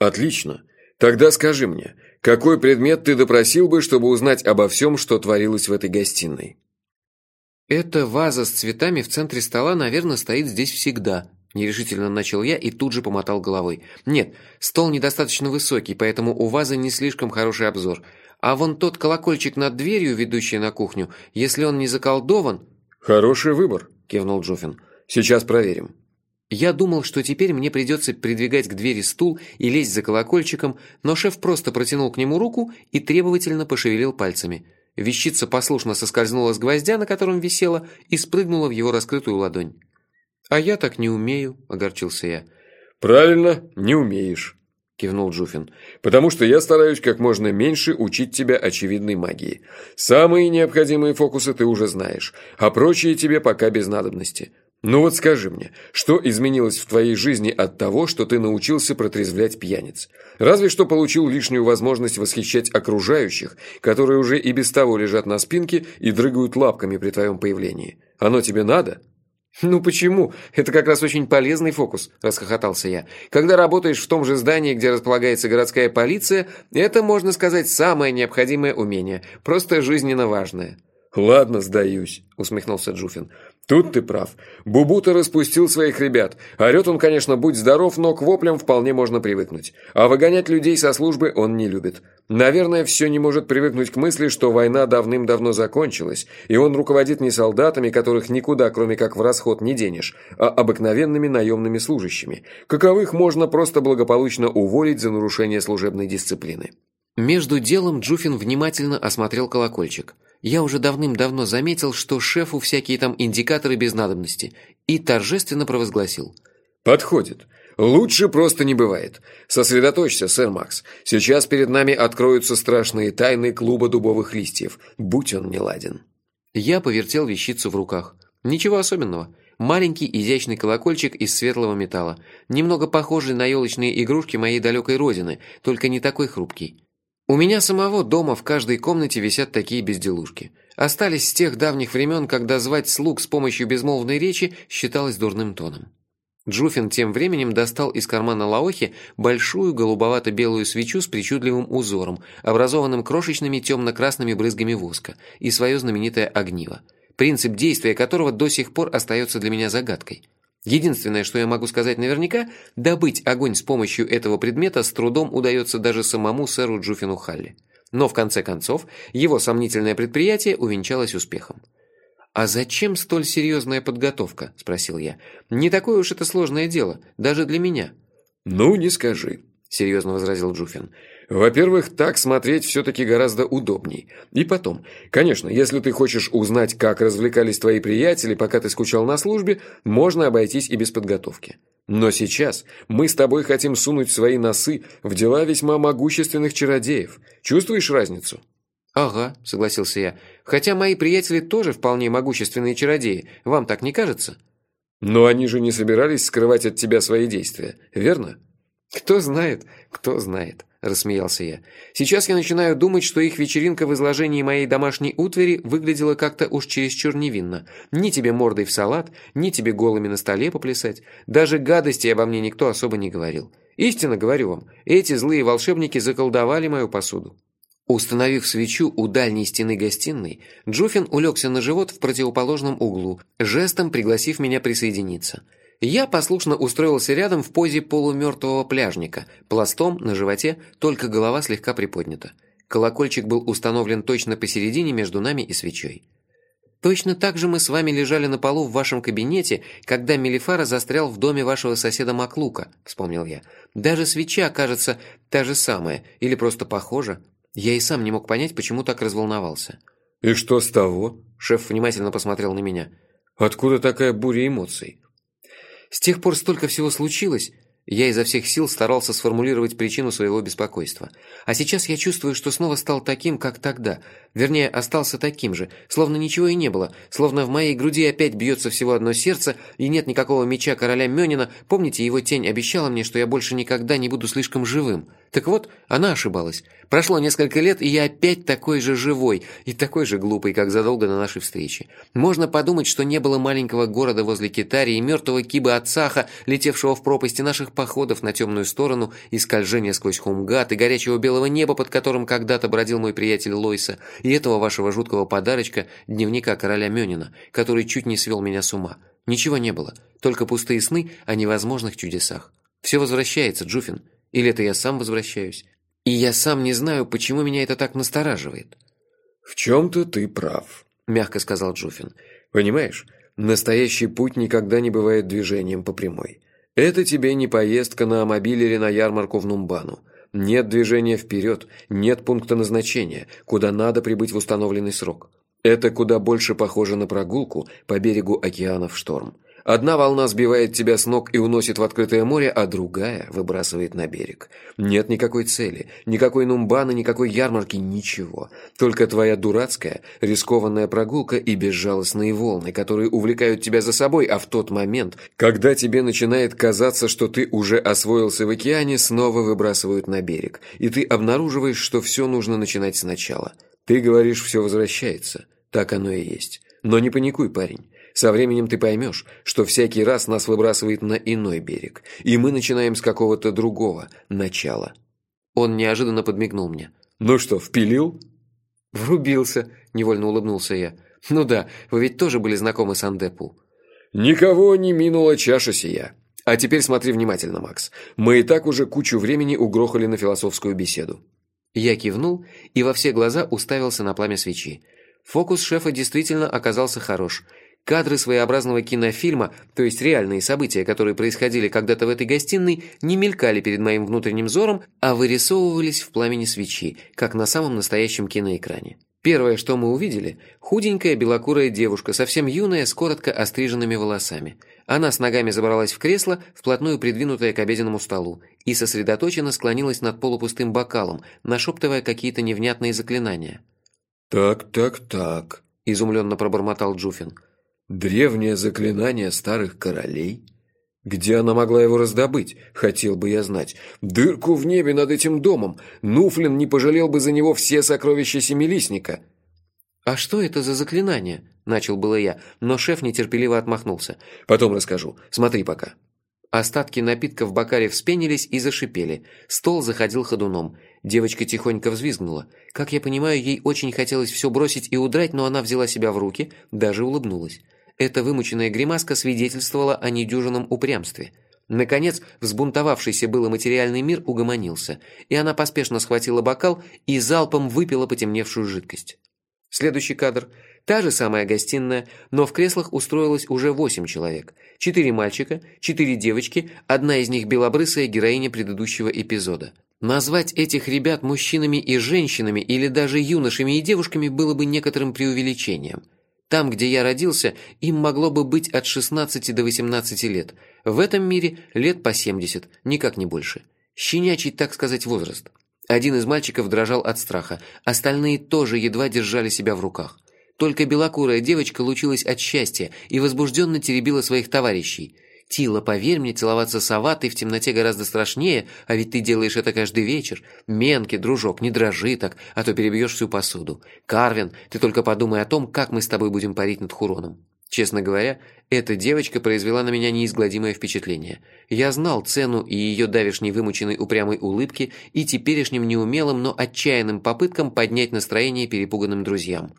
Отлично. Тогда скажи мне, какой предмет ты допросил бы, чтобы узнать обо всем, что творилось в этой гостиной? Эта ваза с цветами в центре стола, наверное, стоит здесь всегда, нерешительно начал я и тут же помотал головой. Нет, стол недостаточно высокий, поэтому у вазы не слишком хороший обзор. А вон тот колокольчик над дверью, ведущий на кухню, если он не заколдован... Хороший выбор, кивнул Джоффин. Сейчас проверим. Я думал, что теперь мне придется придвигать к двери стул и лезть за колокольчиком, но шеф просто протянул к нему руку и требовательно пошевелил пальцами. Вещица послушно соскользнула с гвоздя, на котором висела, и спрыгнула в его раскрытую ладонь. «А я так не умею», – огорчился я. «Правильно, не умеешь», – кивнул Джуфин. «Потому что я стараюсь как можно меньше учить тебя очевидной магии. Самые необходимые фокусы ты уже знаешь, а прочие тебе пока без надобности. Ну вот скажи мне, что изменилось в твоей жизни от того, что ты научился протрезвлять пьяниц? Разве что получил лишнюю возможность восхищать окружающих, которые уже и без того лежат на спинке и дрыгают лапками при твоем появлении. Оно тебе надо? «Ну почему? Это как раз очень полезный фокус», – расхохотался я. «Когда работаешь в том же здании, где располагается городская полиция, это, можно сказать, самое необходимое умение, просто жизненно важное». «Ладно, сдаюсь», – усмехнулся Джуфин. Тут ты прав. Бубута распустил своих ребят. Орет он, конечно, будь здоров, но к воплям вполне можно привыкнуть. А выгонять людей со службы он не любит. Наверное, все не может привыкнуть к мысли, что война давным-давно закончилась, и он руководит не солдатами, которых никуда, кроме как в расход, не денешь, а обыкновенными наемными служащими, каковых можно просто благополучно уволить за нарушение служебной дисциплины. Между делом Джуфин внимательно осмотрел колокольчик – я уже давным-давно заметил, что шефу всякие там индикаторы без надобности, и торжественно провозгласил. «Подходит. Лучше просто не бывает. Сосредоточься, сэр Макс. Сейчас перед нами откроются страшные тайны клуба дубовых листьев. Будь он неладен». Я повертел вещицу в руках. Ничего особенного. Маленький изящный колокольчик из светлого металла, немного похожий на елочные игрушки моей далекой родины, только не такой хрупкий. У меня самого дома в каждой комнате висят такие безделушки. Остались с тех давних времен, когда звать слуг с помощью безмолвной речи считалось дурным тоном. Джуфин тем временем достал из кармана Лаохи большую голубовато-белую свечу с причудливым узором, образованным крошечными темно-красными брызгами воска, и свое знаменитое огниво, принцип действия которого до сих пор остается для меня загадкой – Единственное, что я могу сказать наверняка, добыть огонь с помощью этого предмета с трудом удается даже самому сэру Джуфину Халли. Но в конце концов, его сомнительное предприятие увенчалось успехом. «А зачем столь серьезная подготовка?» – спросил я. «Не такое уж это сложное дело, даже для меня». «Ну, не скажи», – серьезно возразил Джуфин. Во-первых, так смотреть все-таки гораздо удобней. И потом, конечно, если ты хочешь узнать, как развлекались твои приятели, пока ты скучал на службе, можно обойтись и без подготовки. Но сейчас мы с тобой хотим сунуть свои носы в дела весьма могущественных чародеев. Чувствуешь разницу? «Ага», — согласился я. «Хотя мои приятели тоже вполне могущественные чародеи. Вам так не кажется?» «Но они же не собирались скрывать от тебя свои действия, верно?» «Кто знает, кто знает». – рассмеялся я. «Сейчас я начинаю думать, что их вечеринка в изложении моей домашней утвари выглядела как-то уж чересчур невинно. Ни тебе мордой в салат, ни тебе голыми на столе поплясать. Даже гадости обо мне никто особо не говорил. Истинно говорю вам, эти злые волшебники заколдовали мою посуду». Установив свечу у дальней стены гостиной, Джуфин улегся на живот в противоположном углу, жестом пригласив меня присоединиться – я послушно устроился рядом в позе полумертвого пляжника, пластом на животе, только голова слегка приподнята. Колокольчик был установлен точно посередине между нами и свечой. Точно так же мы с вами лежали на полу в вашем кабинете, когда Мелифара застрял в доме вашего соседа Маклука, вспомнил я. Даже свеча, кажется, та же самая, или просто похожа. Я и сам не мог понять, почему так разволновался. «И что с того?» Шеф внимательно посмотрел на меня. «Откуда такая буря эмоций?» С тех пор столько всего случилось. Я изо всех сил старался сформулировать причину своего беспокойства. А сейчас я чувствую, что снова стал таким, как тогда. Вернее, остался таким же, словно ничего и не было, словно в моей груди опять бьется всего одно сердце, и нет никакого меча короля Мёнина. Помните, его тень обещала мне, что я больше никогда не буду слишком живым. Так вот, она ошибалась. Прошло несколько лет, и я опять такой же живой и такой же глупый, как задолго до нашей встречи. Можно подумать, что не было маленького города возле Китари и мертвого Киба Ацаха, летевшего в пропасти наших походов на темную сторону, и скольжения сквозь хумгат, и горячего белого неба, под которым когда-то бродил мой приятель Лойса, и этого вашего жуткого подарочка, дневника короля Мёнина, который чуть не свел меня с ума. Ничего не было, только пустые сны о невозможных чудесах. Все возвращается, Джуфин. Или это я сам возвращаюсь? И я сам не знаю, почему меня это так настораживает. «В чем-то ты прав», – мягко сказал Джуфин. «Понимаешь, настоящий путь никогда не бывает движением по прямой. Это тебе не поездка на мобиле или на ярмарку в Нумбану. Нет движения вперед, нет пункта назначения, куда надо прибыть в установленный срок. Это куда больше похоже на прогулку по берегу океана в шторм. Одна волна сбивает тебя с ног и уносит в открытое море, а другая выбрасывает на берег. Нет никакой цели, никакой нумбана, никакой ярмарки, ничего. Только твоя дурацкая, рискованная прогулка и безжалостные волны, которые увлекают тебя за собой, а в тот момент, когда тебе начинает казаться, что ты уже освоился в океане, снова выбрасывают на берег, и ты обнаруживаешь, что все нужно начинать сначала. Ты говоришь, все возвращается. Так оно и есть. Но не паникуй, парень. Со временем ты поймешь, что всякий раз нас выбрасывает на иной берег, и мы начинаем с какого-то другого начала. Он неожиданно подмигнул мне. «Ну что, впилил?» «Врубился», – невольно улыбнулся я. «Ну да, вы ведь тоже были знакомы с Андепу». «Никого не минула чаша сия. А теперь смотри внимательно, Макс. Мы и так уже кучу времени угрохали на философскую беседу». Я кивнул и во все глаза уставился на пламя свечи. Фокус шефа действительно оказался хорош – Кадры своеобразного кинофильма, то есть реальные события, которые происходили когда-то в этой гостиной, не мелькали перед моим внутренним взором, а вырисовывались в пламени свечи, как на самом настоящем киноэкране. Первое, что мы увидели – худенькая белокурая девушка, совсем юная, с коротко остриженными волосами. Она с ногами забралась в кресло, вплотную придвинутое к обеденному столу, и сосредоточенно склонилась над полупустым бокалом, нашептывая какие-то невнятные заклинания. «Так, так, так», – изумленно пробормотал Джуфин – Древнее заклинание старых королей? Где она могла его раздобыть, хотел бы я знать. Дырку в небе над этим домом. Нуфлин не пожалел бы за него все сокровища Семилистника. «А что это за заклинание?» – начал было я, но шеф нетерпеливо отмахнулся. «Потом расскажу. Смотри пока». Остатки напитка в бокале вспенились и зашипели. Стол заходил ходуном. Девочка тихонько взвизгнула. Как я понимаю, ей очень хотелось все бросить и удрать, но она взяла себя в руки, даже улыбнулась. Эта вымученная гримаска свидетельствовала о недюжинном упрямстве. Наконец, взбунтовавшийся было материальный мир угомонился, и она поспешно схватила бокал и залпом выпила потемневшую жидкость. Следующий кадр. Та же самая гостиная, но в креслах устроилось уже восемь человек. Четыре мальчика, четыре девочки, одна из них белобрысая героиня предыдущего эпизода. Назвать этих ребят мужчинами и женщинами или даже юношами и девушками было бы некоторым преувеличением – там, где я родился, им могло бы быть от 16 до 18 лет. В этом мире лет по 70, никак не больше. Щенячий, так сказать, возраст. Один из мальчиков дрожал от страха, остальные тоже едва держали себя в руках. Только белокурая девочка лучилась от счастья и возбужденно теребила своих товарищей – Тила, поверь мне, целоваться с Аватой в темноте гораздо страшнее, а ведь ты делаешь это каждый вечер. Менки, дружок, не дрожи так, а то перебьешь всю посуду. Карвин, ты только подумай о том, как мы с тобой будем парить над Хуроном. Честно говоря, эта девочка произвела на меня неизгладимое впечатление. Я знал цену и ее давешней вымученной упрямой улыбки, и теперешним неумелым, но отчаянным попыткам поднять настроение перепуганным друзьям.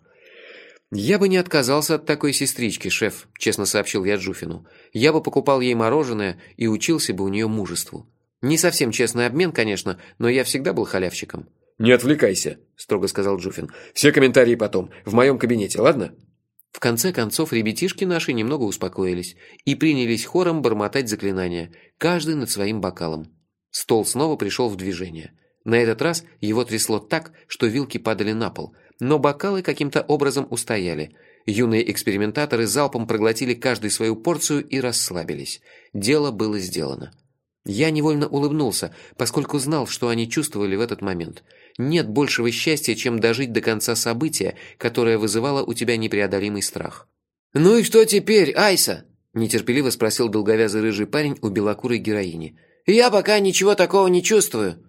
«Я бы не отказался от такой сестрички, шеф», – честно сообщил я Джуфину. «Я бы покупал ей мороженое и учился бы у нее мужеству. Не совсем честный обмен, конечно, но я всегда был халявщиком». «Не отвлекайся», – строго сказал Джуфин. «Все комментарии потом, в моем кабинете, ладно?» В конце концов, ребятишки наши немного успокоились и принялись хором бормотать заклинания, каждый над своим бокалом. Стол снова пришел в движение. На этот раз его трясло так, что вилки падали на пол, но бокалы каким-то образом устояли. Юные экспериментаторы залпом проглотили каждый свою порцию и расслабились. Дело было сделано. Я невольно улыбнулся, поскольку знал, что они чувствовали в этот момент. Нет большего счастья, чем дожить до конца события, которое вызывало у тебя непреодолимый страх. «Ну и что теперь, Айса?» – нетерпеливо спросил долговязый рыжий парень у белокурой героини. «Я пока ничего такого не чувствую».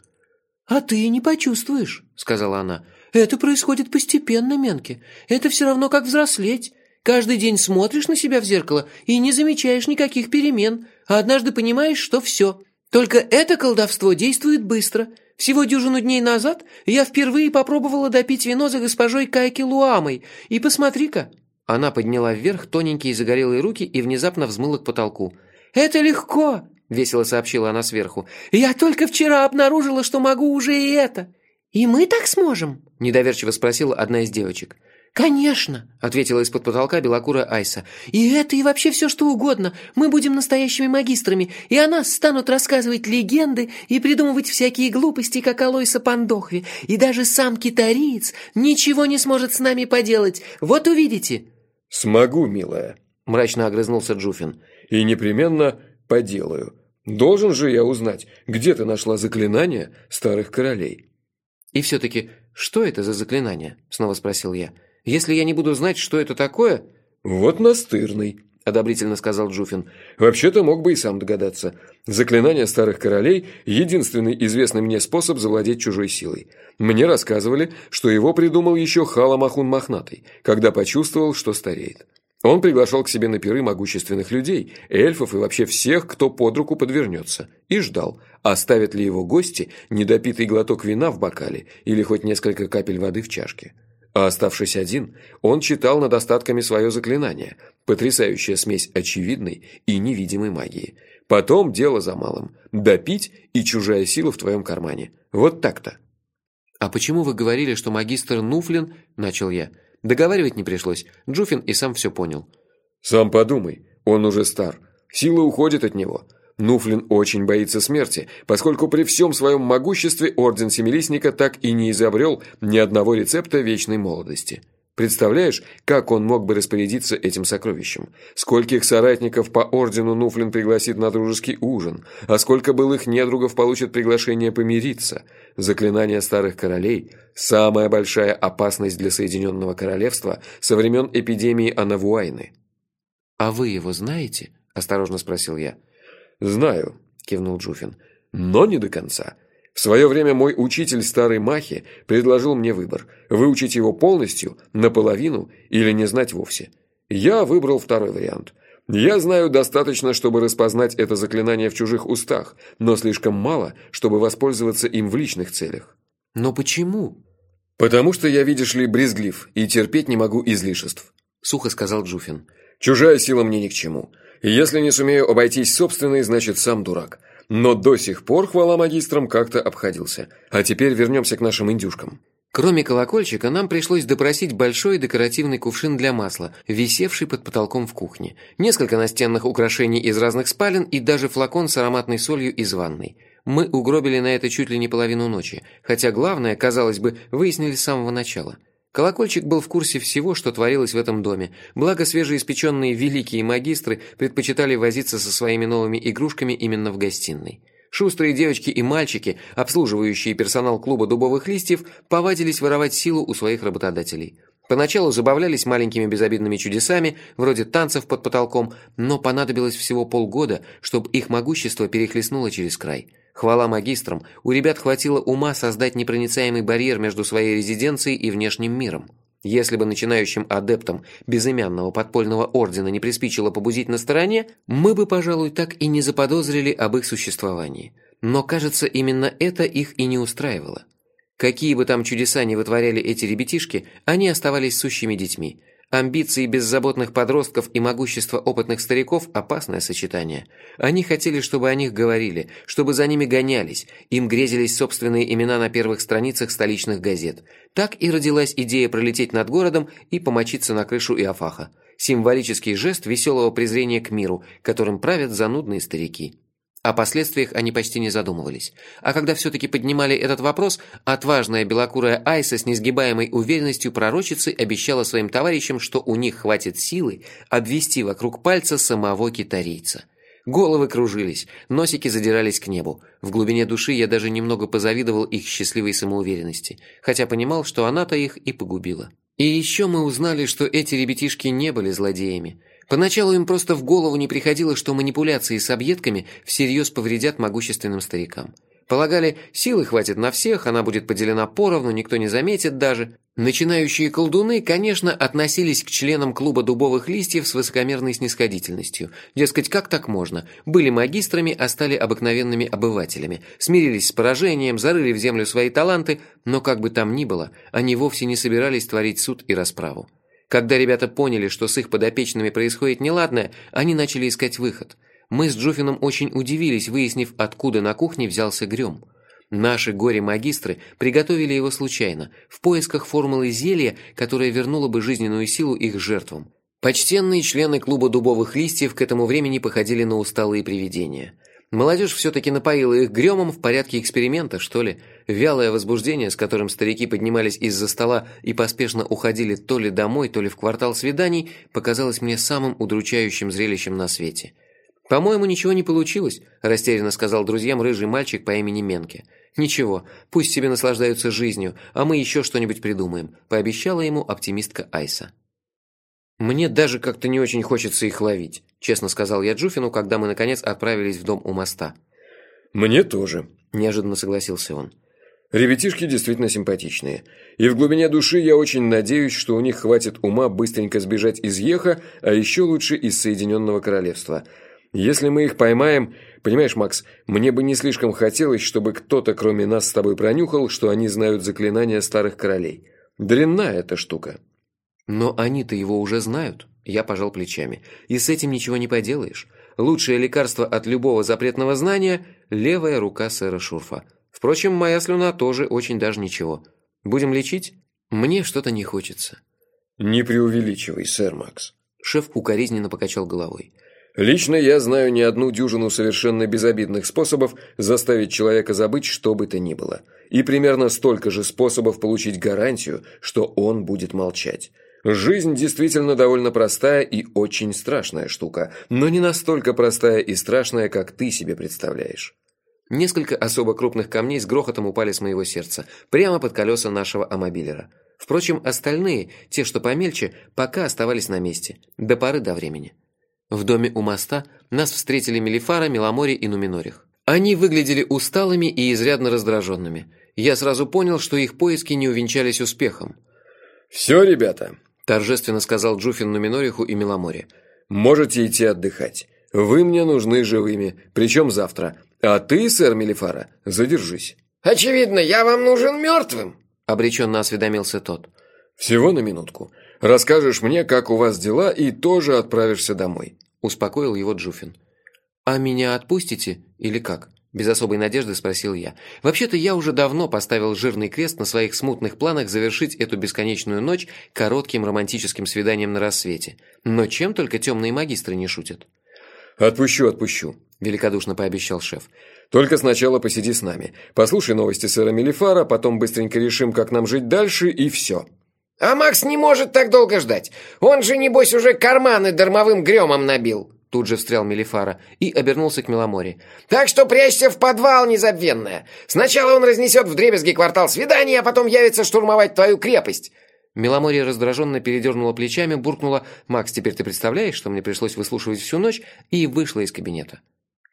«А ты не почувствуешь», – сказала она. Это происходит постепенно, Менки. Это все равно как взрослеть. Каждый день смотришь на себя в зеркало и не замечаешь никаких перемен, а однажды понимаешь, что все. Только это колдовство действует быстро. Всего дюжину дней назад я впервые попробовала допить вино за госпожой Кайки Луамой. И посмотри-ка!» Она подняла вверх тоненькие загорелые руки и внезапно взмыла к потолку. «Это легко!» – весело сообщила она сверху. «Я только вчера обнаружила, что могу уже и это!» «И мы так сможем?» – недоверчиво спросила одна из девочек. «Конечно!» – ответила из-под потолка белокурая Айса. «И это, и вообще все, что угодно. Мы будем настоящими магистрами, и о нас станут рассказывать легенды и придумывать всякие глупости, как Алойса Пандохви. И даже сам китариец ничего не сможет с нами поделать. Вот увидите!» «Смогу, милая», – мрачно огрызнулся Джуфин. «И непременно поделаю. Должен же я узнать, где ты нашла заклинания старых королей». «И все-таки, что это за заклинание?» – снова спросил я. Если я не буду знать, что это такое...» «Вот настырный», – одобрительно сказал Джуфин. «Вообще-то мог бы и сам догадаться. Заклинание старых королей – единственный известный мне способ завладеть чужой силой. Мне рассказывали, что его придумал еще Халамахун Мохнатый, когда почувствовал, что стареет. Он приглашал к себе на пиры могущественных людей, эльфов и вообще всех, кто под руку подвернется, и ждал, оставят ли его гости недопитый глоток вина в бокале или хоть несколько капель воды в чашке. А оставшись один, он читал над остатками свое заклинание, потрясающая смесь очевидной и невидимой магии. Потом дело за малым – допить и чужая сила в твоем кармане. Вот так-то. «А почему вы говорили, что магистр Нуфлин?» – начал я. Договаривать не пришлось, Джуфин и сам все понял. «Сам подумай, он уже стар, сила уходит от него». Нуфлин очень боится смерти, поскольку при всем своем могуществе Орден Семилистника так и не изобрел ни одного рецепта вечной молодости. Представляешь, как он мог бы распорядиться этим сокровищем? Скольких соратников по Ордену Нуфлин пригласит на дружеский ужин? А сколько былых недругов получат приглашение помириться? Заклинание старых королей – самая большая опасность для Соединенного Королевства со времен эпидемии Анавуайны. «А вы его знаете?» – осторожно спросил я. «Знаю», – кивнул Джуфин, – «но не до конца. В свое время мой учитель старой Махи предложил мне выбор – выучить его полностью, наполовину или не знать вовсе. Я выбрал второй вариант. Я знаю достаточно, чтобы распознать это заклинание в чужих устах, но слишком мало, чтобы воспользоваться им в личных целях». «Но почему?» «Потому что я, видишь ли, брезглив и терпеть не могу излишеств», – сухо сказал Джуфин. «Чужая сила мне ни к чему». Если не сумею обойтись собственной, значит сам дурак. Но до сих пор, хвала магистрам, как-то обходился. А теперь вернемся к нашим индюшкам. Кроме колокольчика, нам пришлось допросить большой декоративный кувшин для масла, висевший под потолком в кухне, несколько настенных украшений из разных спален и даже флакон с ароматной солью из ванной. Мы угробили на это чуть ли не половину ночи, хотя главное, казалось бы, выяснили с самого начала – Колокольчик был в курсе всего, что творилось в этом доме, благо свежеиспеченные великие магистры предпочитали возиться со своими новыми игрушками именно в гостиной. Шустрые девочки и мальчики, обслуживающие персонал клуба дубовых листьев, повадились воровать силу у своих работодателей. Поначалу забавлялись маленькими безобидными чудесами, вроде танцев под потолком, но понадобилось всего полгода, чтобы их могущество перехлестнуло через край – Хвала магистрам, у ребят хватило ума создать непроницаемый барьер между своей резиденцией и внешним миром. Если бы начинающим адептам безымянного подпольного ордена не приспичило побузить на стороне, мы бы, пожалуй, так и не заподозрили об их существовании. Но, кажется, именно это их и не устраивало. Какие бы там чудеса ни вытворяли эти ребятишки, они оставались сущими детьми – Амбиции беззаботных подростков и могущество опытных стариков – опасное сочетание. Они хотели, чтобы о них говорили, чтобы за ними гонялись, им грезились собственные имена на первых страницах столичных газет. Так и родилась идея пролететь над городом и помочиться на крышу Иофаха. Символический жест веселого презрения к миру, которым правят занудные старики. О последствиях они почти не задумывались. А когда все-таки поднимали этот вопрос, отважная белокурая Айса с несгибаемой уверенностью пророчицы обещала своим товарищам, что у них хватит силы обвести вокруг пальца самого китарийца. Головы кружились, носики задирались к небу. В глубине души я даже немного позавидовал их счастливой самоуверенности, хотя понимал, что она-то их и погубила. И еще мы узнали, что эти ребятишки не были злодеями. Поначалу им просто в голову не приходило, что манипуляции с объедками всерьез повредят могущественным старикам. Полагали, силы хватит на всех, она будет поделена поровну, никто не заметит даже. Начинающие колдуны, конечно, относились к членам клуба дубовых листьев с высокомерной снисходительностью. Дескать, как так можно? Были магистрами, а стали обыкновенными обывателями. Смирились с поражением, зарыли в землю свои таланты, но как бы там ни было, они вовсе не собирались творить суд и расправу. Когда ребята поняли, что с их подопечными происходит неладное, они начали искать выход – мы с Джуфином очень удивились, выяснив, откуда на кухне взялся грем. Наши горе-магистры приготовили его случайно, в поисках формулы зелья, которая вернула бы жизненную силу их жертвам. Почтенные члены клуба дубовых листьев к этому времени походили на усталые привидения. Молодежь все-таки напоила их гремом в порядке эксперимента, что ли. Вялое возбуждение, с которым старики поднимались из-за стола и поспешно уходили то ли домой, то ли в квартал свиданий, показалось мне самым удручающим зрелищем на свете. «По-моему, ничего не получилось», – растерянно сказал друзьям рыжий мальчик по имени Менке. «Ничего, пусть себе наслаждаются жизнью, а мы еще что-нибудь придумаем», – пообещала ему оптимистка Айса. «Мне даже как-то не очень хочется их ловить», – честно сказал я Джуфину, когда мы, наконец, отправились в дом у моста. «Мне тоже», – неожиданно согласился он. Ребятишки действительно симпатичные. И в глубине души я очень надеюсь, что у них хватит ума быстренько сбежать из Еха, а еще лучше из Соединенного Королевства – если мы их поймаем... Понимаешь, Макс, мне бы не слишком хотелось, чтобы кто-то, кроме нас с тобой, пронюхал, что они знают заклинания старых королей. Дрянная эта штука. Но они-то его уже знают. Я пожал плечами. И с этим ничего не поделаешь. Лучшее лекарство от любого запретного знания – левая рука сэра Шурфа. Впрочем, моя слюна тоже очень даже ничего. Будем лечить? Мне что-то не хочется. Не преувеличивай, сэр Макс. Шеф укоризненно покачал головой. Лично я знаю не одну дюжину совершенно безобидных способов заставить человека забыть что бы то ни было. И примерно столько же способов получить гарантию, что он будет молчать. Жизнь действительно довольно простая и очень страшная штука, но не настолько простая и страшная, как ты себе представляешь. Несколько особо крупных камней с грохотом упали с моего сердца, прямо под колеса нашего амобилера. Впрочем, остальные, те, что помельче, пока оставались на месте, до поры до времени. В доме у моста нас встретили Мелифара, Меломори и Нуминорих. Они выглядели усталыми и изрядно раздраженными. Я сразу понял, что их поиски не увенчались успехом. «Все, ребята», – торжественно сказал Джуфин Нуминориху и Меломоре. «Можете идти отдыхать. Вы мне нужны живыми, причем завтра. А ты, сэр Мелифара, задержись». «Очевидно, я вам нужен мертвым», – обреченно осведомился тот. «Всего на минутку. Расскажешь мне, как у вас дела, и тоже отправишься домой», – успокоил его Джуфин. «А меня отпустите или как?» – без особой надежды спросил я. «Вообще-то я уже давно поставил жирный крест на своих смутных планах завершить эту бесконечную ночь коротким романтическим свиданием на рассвете. Но чем только темные магистры не шутят?» «Отпущу, отпущу», – великодушно пообещал шеф. «Только сначала посиди с нами. Послушай новости сэра Мелифара, потом быстренько решим, как нам жить дальше, и все». А Макс не может так долго ждать. Он же, небось, уже карманы дармовым гремом набил. Тут же встрял Мелифара и обернулся к Меломоре. «Так что прячься в подвал, незабвенная. Сначала он разнесет вдребезги квартал свиданий, а потом явится штурмовать твою крепость». Меломорья раздраженно передернула плечами, буркнула «Макс, теперь ты представляешь, что мне пришлось выслушивать всю ночь?» и вышла из кабинета.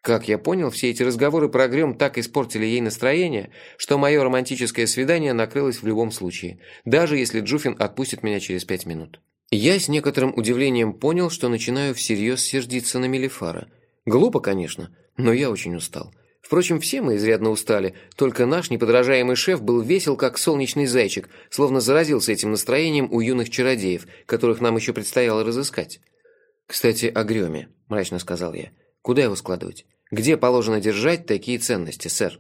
Как я понял, все эти разговоры про Грём так испортили ей настроение, что мое романтическое свидание накрылось в любом случае, даже если Джуфин отпустит меня через пять минут. Я с некоторым удивлением понял, что начинаю всерьез сердиться на Мелифара. Глупо, конечно, но я очень устал. Впрочем, все мы изрядно устали, только наш неподражаемый шеф был весел, как солнечный зайчик, словно заразился этим настроением у юных чародеев, которых нам еще предстояло разыскать. «Кстати, о Грёме», – мрачно сказал я. Куда его складывать? Где положено держать такие ценности, сэр?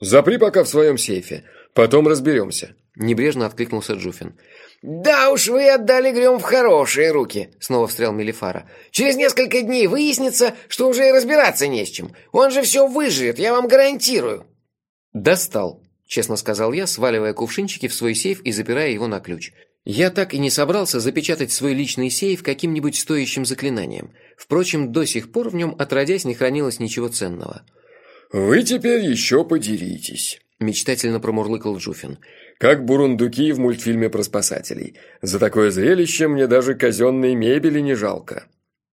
Запри пока в своем сейфе. Потом разберемся. Небрежно откликнулся Джуфин. «Да уж вы отдали Грем в хорошие руки», — снова встрял Мелифара. «Через несколько дней выяснится, что уже и разбираться не с чем. Он же все выживет, я вам гарантирую». «Достал», — честно сказал я, сваливая кувшинчики в свой сейф и запирая его на ключ. Я так и не собрался запечатать свой личный сейф каким-нибудь стоящим заклинанием. Впрочем, до сих пор в нем отродясь не хранилось ничего ценного. «Вы теперь еще подеритесь», – мечтательно промурлыкал Джуфин. «Как бурундуки в мультфильме про спасателей. За такое зрелище мне даже казенной мебели не жалко».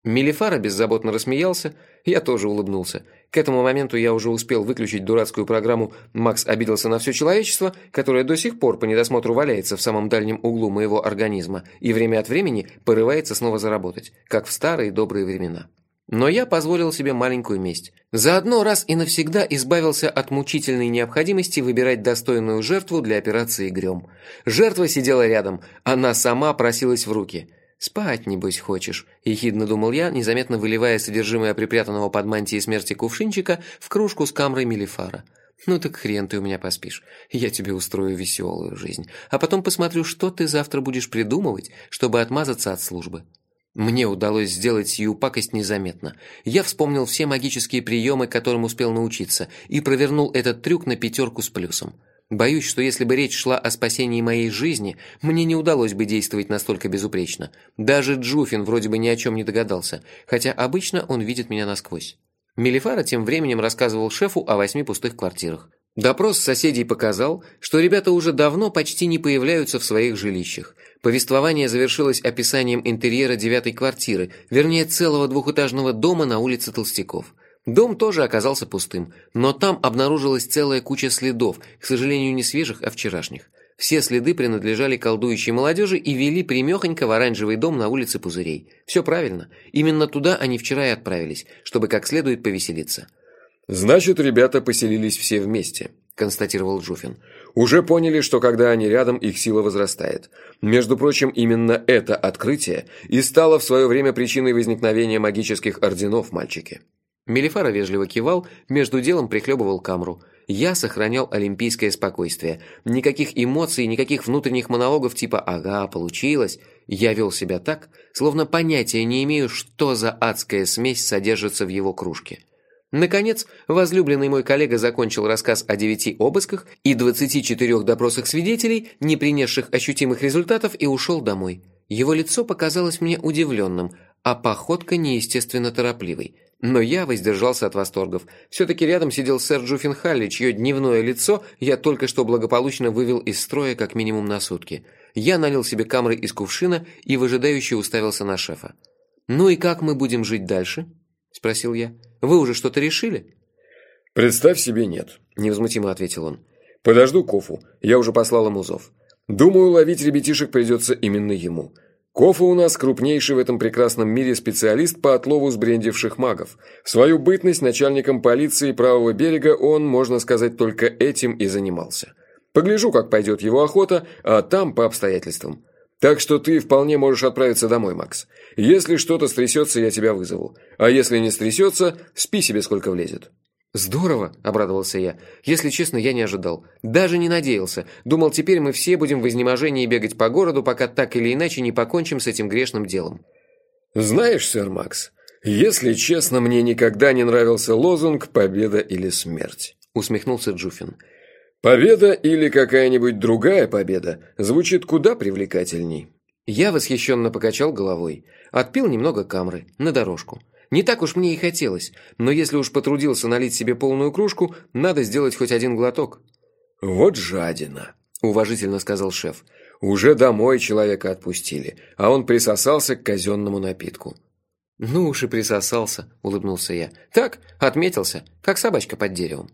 Мелифара беззаботно рассмеялся, я тоже улыбнулся. К этому моменту я уже успел выключить дурацкую программу «Макс обиделся на все человечество», которая до сих пор по недосмотру валяется в самом дальнем углу моего организма и время от времени порывается снова заработать, как в старые добрые времена. Но я позволил себе маленькую месть. Заодно раз и навсегда избавился от мучительной необходимости выбирать достойную жертву для операции «Грем». Жертва сидела рядом, она сама просилась в руки – «Спать, небось, хочешь», – ехидно думал я, незаметно выливая содержимое припрятанного под мантией смерти кувшинчика в кружку с камрой мелифара. «Ну так хрен ты у меня поспишь. Я тебе устрою веселую жизнь. А потом посмотрю, что ты завтра будешь придумывать, чтобы отмазаться от службы». Мне удалось сделать сию пакость незаметно. Я вспомнил все магические приемы, которым успел научиться, и провернул этот трюк на пятерку с плюсом. Боюсь, что если бы речь шла о спасении моей жизни, мне не удалось бы действовать настолько безупречно. Даже Джуфин вроде бы ни о чем не догадался, хотя обычно он видит меня насквозь. Мелифара тем временем рассказывал шефу о восьми пустых квартирах. Допрос соседей показал, что ребята уже давно почти не появляются в своих жилищах. Повествование завершилось описанием интерьера девятой квартиры, вернее целого двухэтажного дома на улице Толстяков. Дом тоже оказался пустым, но там обнаружилась целая куча следов, к сожалению, не свежих, а вчерашних. Все следы принадлежали колдующей молодежи и вели примехонько в оранжевый дом на улице Пузырей. Все правильно. Именно туда они вчера и отправились, чтобы как следует повеселиться. «Значит, ребята поселились все вместе», – констатировал Джуфин. «Уже поняли, что когда они рядом, их сила возрастает. Между прочим, именно это открытие и стало в свое время причиной возникновения магических орденов мальчики». Мелифара вежливо кивал, между делом прихлебывал камру. Я сохранял олимпийское спокойствие. Никаких эмоций, никаких внутренних монологов типа «ага, получилось». Я вел себя так, словно понятия не имею, что за адская смесь содержится в его кружке. Наконец, возлюбленный мой коллега закончил рассказ о девяти обысках и 24 допросах свидетелей, не принесших ощутимых результатов, и ушел домой. Его лицо показалось мне удивленным, а походка неестественно торопливой – но я воздержался от восторгов. Все-таки рядом сидел сэр Джуффин Халли, чье дневное лицо я только что благополучно вывел из строя как минимум на сутки. Я налил себе камры из кувшина и выжидающе уставился на шефа. «Ну и как мы будем жить дальше?» – спросил я. «Вы уже что-то решили?» «Представь себе, нет», – невозмутимо ответил он. «Подожду Кофу, я уже послал ему зов. Думаю, ловить ребятишек придется именно ему. Кофа у нас крупнейший в этом прекрасном мире специалист по отлову сбрендивших магов. В свою бытность начальником полиции правого берега он, можно сказать, только этим и занимался. Погляжу, как пойдет его охота, а там по обстоятельствам. Так что ты вполне можешь отправиться домой, Макс. Если что-то стрясется, я тебя вызову. А если не стрясется, спи себе сколько влезет. «Здорово!» – обрадовался я. «Если честно, я не ожидал. Даже не надеялся. Думал, теперь мы все будем в изнеможении бегать по городу, пока так или иначе не покончим с этим грешным делом». «Знаешь, сэр Макс, если честно, мне никогда не нравился лозунг «Победа или смерть», – усмехнулся Джуфин. «Победа или какая-нибудь другая победа звучит куда привлекательней». Я восхищенно покачал головой. Отпил немного камры, на дорожку. Не так уж мне и хотелось, но если уж потрудился налить себе полную кружку, надо сделать хоть один глоток». «Вот жадина», – уважительно сказал шеф. «Уже домой человека отпустили, а он присосался к казенному напитку». «Ну уж и присосался», – улыбнулся я. «Так, отметился, как собачка под деревом».